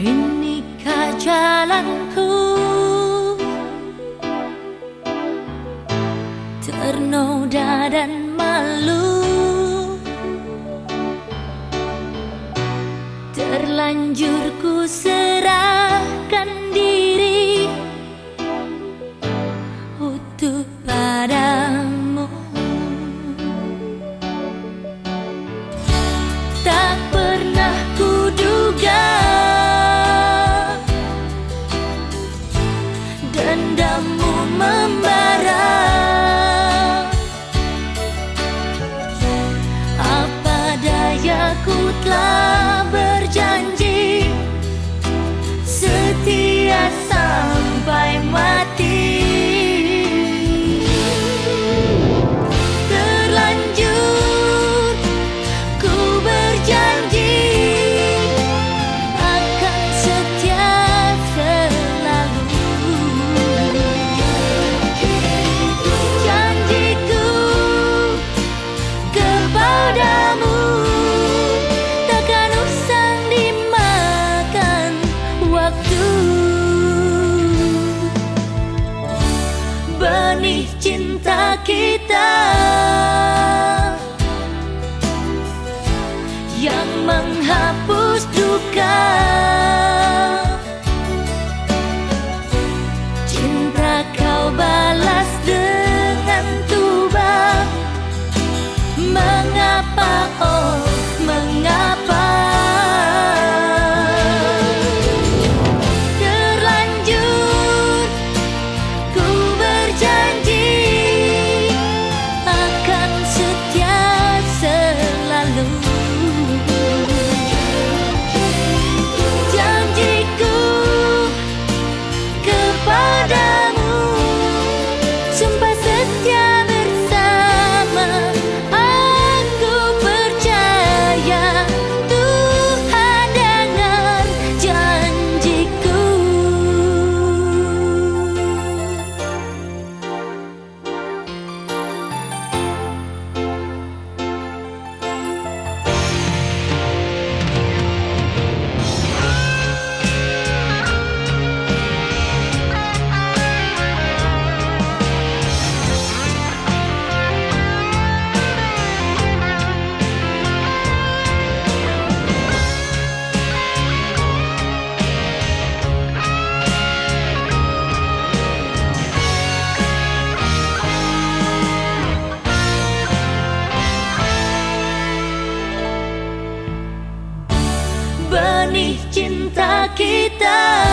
Inikah jalanku? Ternoda dan malu. Terlanjur ku serahkan diri. kita yang menghapus duka. que